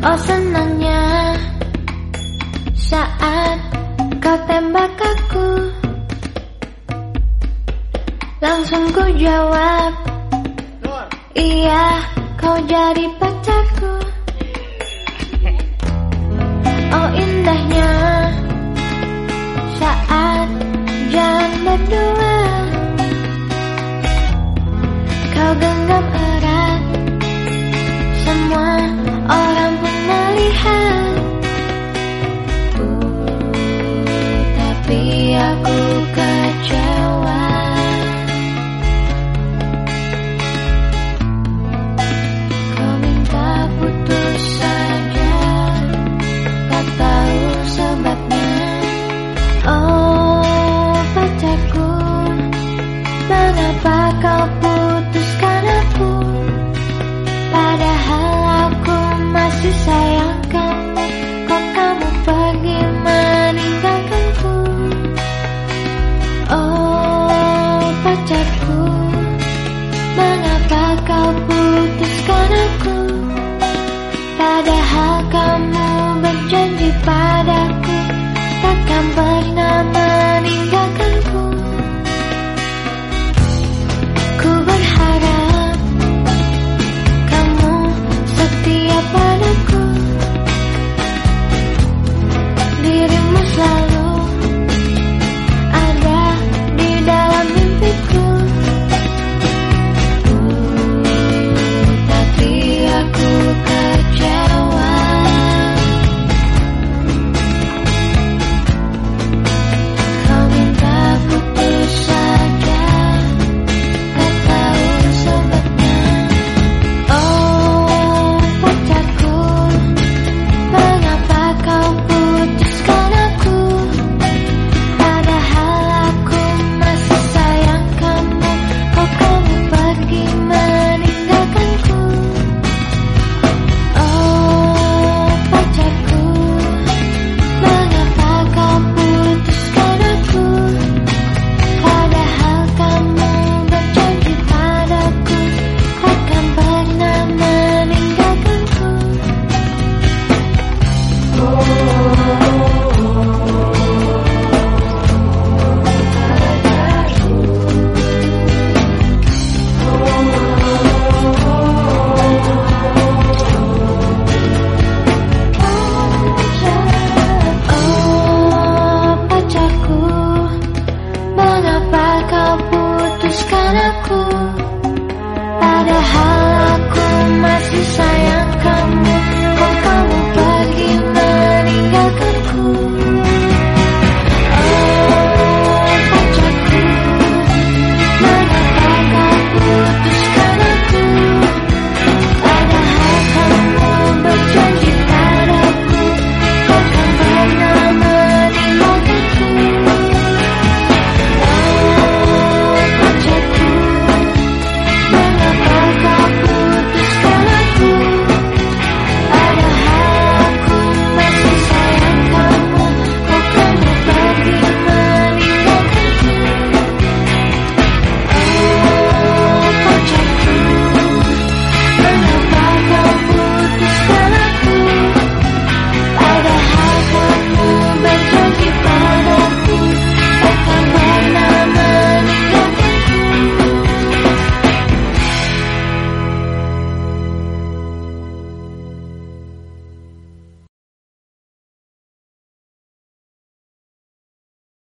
Oh senangnya Saat kau tembak aku. Langsung ku jawab Iya kau jadi pacarku.